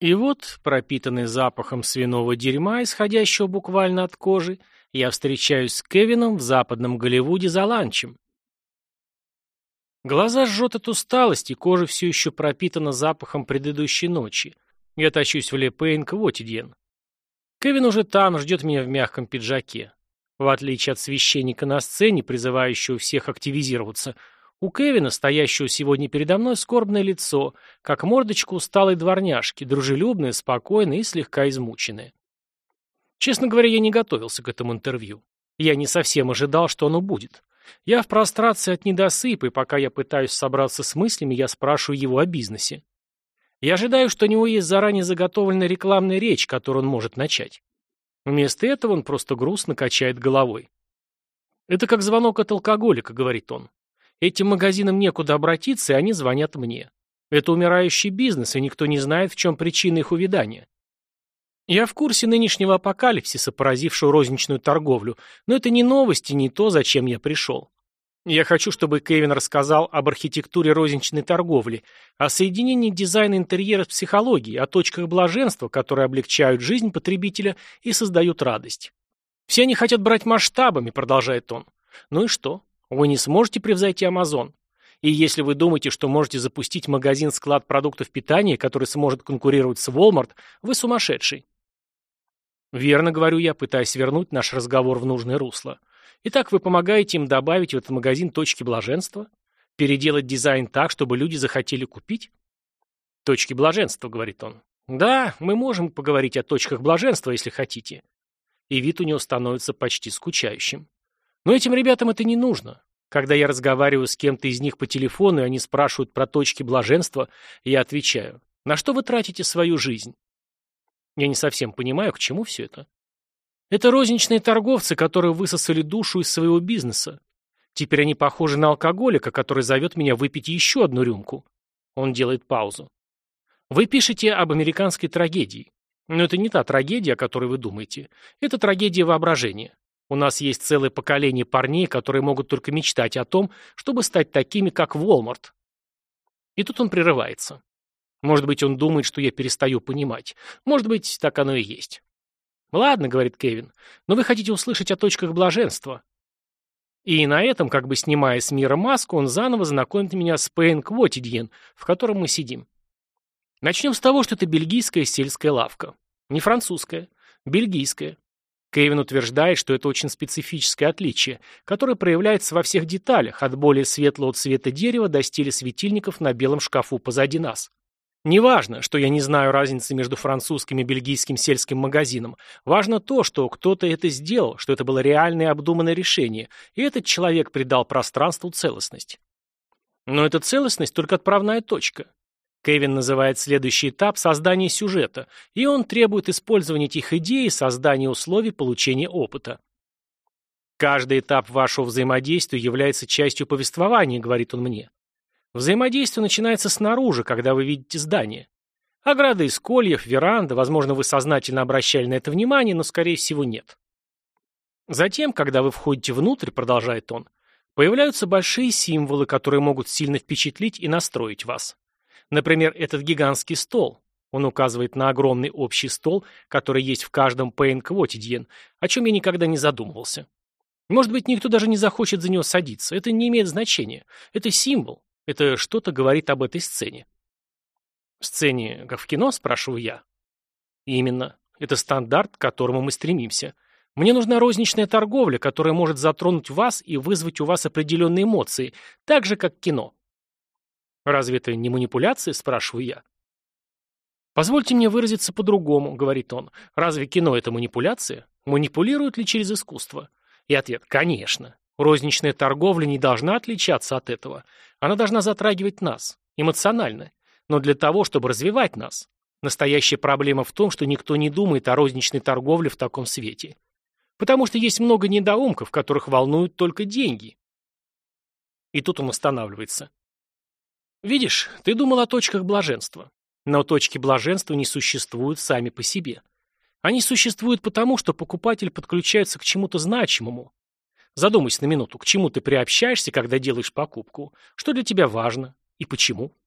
И вот, пропитанный запахом свиного дерьма, исходящего буквально от кожи, я встречаюсь с Кевином в западном Голливуде за ланчем. Глаза жжет от усталости, кожа все еще пропитана запахом предыдущей ночи. Я тащусь в Лепейн к Вотидьен. Кевин уже там, ждет меня в мягком пиджаке. В отличие от священника на сцене, призывающего всех активизироваться, у Кевина, стоящего сегодня передо мной, скорбное лицо, как мордочка усталой дворняжки, дружелюбное, спокойное и слегка измученное. Честно говоря, я не готовился к этому интервью. Я не совсем ожидал, что оно будет. Я в прострации от недосыпа, и пока я пытаюсь собраться с мыслями, я спрашиваю его о бизнесе. Я ожидаю, что у него есть заранее заготовленная рекламная речь, которую он может начать. Вместо этого он просто грустно качает головой. «Это как звонок от алкоголика», — говорит он. «Этим магазинам некуда обратиться, и они звонят мне. Это умирающий бизнес, и никто не знает, в чем причина их увядания. Я в курсе нынешнего апокалипсиса, поразившего розничную торговлю, но это не новости, не то, зачем я пришел. Я хочу, чтобы Кевин рассказал об архитектуре розничной торговли, о соединении дизайна интерьера с психологией, о точках блаженства, которые облегчают жизнь потребителя и создают радость. Все они хотят брать масштабами, продолжает он. Ну и что? Вы не сможете превзойти Амазон. И если вы думаете, что можете запустить магазин-склад продуктов питания, который сможет конкурировать с Walmart, вы сумасшедший. Верно, говорю я, пытаясь вернуть наш разговор в нужное русло. Итак, вы помогаете им добавить в этот магазин точки блаженства? Переделать дизайн так, чтобы люди захотели купить? Точки блаженства, говорит он. Да, мы можем поговорить о точках блаженства, если хотите. И вид у него становится почти скучающим. Но этим ребятам это не нужно. Когда я разговариваю с кем-то из них по телефону, и они спрашивают про точки блаженства, я отвечаю, на что вы тратите свою жизнь? Я не совсем понимаю, к чему все это. Это розничные торговцы, которые высосали душу из своего бизнеса. Теперь они похожи на алкоголика, который зовет меня выпить еще одну рюмку. Он делает паузу. Вы пишете об американской трагедии. Но это не та трагедия, о которой вы думаете. Это трагедия воображения. У нас есть целое поколение парней, которые могут только мечтать о том, чтобы стать такими, как Walmart. И тут он прерывается. Может быть, он думает, что я перестаю понимать. Может быть, так оно и есть. «Ладно», — говорит Кевин, — «но вы хотите услышать о точках блаженства». И на этом, как бы снимая с мира маску, он заново знакомит меня с Пейн Квотидьен, в котором мы сидим. Начнем с того, что это бельгийская сельская лавка. Не французская, бельгийская. Кевин утверждает, что это очень специфическое отличие, которое проявляется во всех деталях, от более светлого цвета дерева до стиля светильников на белом шкафу позади нас. Неважно, что я не знаю разницы между французским и бельгийским сельским магазином. Важно то, что кто-то это сделал, что это было реальное обдуманное решение, и этот человек придал пространству целостность. Но эта целостность только отправная точка. Кевин называет следующий этап создание сюжета, и он требует использования этих идей и создания условий получения опыта. Каждый этап вашего взаимодействия является частью повествования, говорит он мне. Взаимодействие начинается снаружи, когда вы видите здание. Ограда из кольев, веранда, возможно, вы сознательно обращали на это внимание, но, скорее всего, нет. Затем, когда вы входите внутрь, продолжает он, появляются большие символы, которые могут сильно впечатлить и настроить вас. Например, этот гигантский стол. Он указывает на огромный общий стол, который есть в каждом Пейн-Квотидьен, о чем я никогда не задумывался. Может быть, никто даже не захочет за него садиться. Это не имеет значения. Это символ. Это что-то говорит об этой сцене. В сцене, как в кино, спрашиваю я. Именно. Это стандарт, к которому мы стремимся. Мне нужна розничная торговля, которая может затронуть вас и вызвать у вас определенные эмоции, так же, как кино. Разве это не манипуляция, спрашиваю я. Позвольте мне выразиться по-другому, говорит он. Разве кино это манипуляция? Манипулируют ли через искусство? И ответ – конечно. Розничная торговля не должна отличаться от этого. Она должна затрагивать нас, эмоционально, но для того, чтобы развивать нас. Настоящая проблема в том, что никто не думает о розничной торговле в таком свете. Потому что есть много недоумков, которых волнуют только деньги. И тут он останавливается. Видишь, ты думал о точках блаженства. Но точки блаженства не существуют сами по себе. Они существуют потому, что покупатель подключается к чему-то значимому, Задумайся на минуту, к чему ты приобщаешься, когда делаешь покупку, что для тебя важно и почему.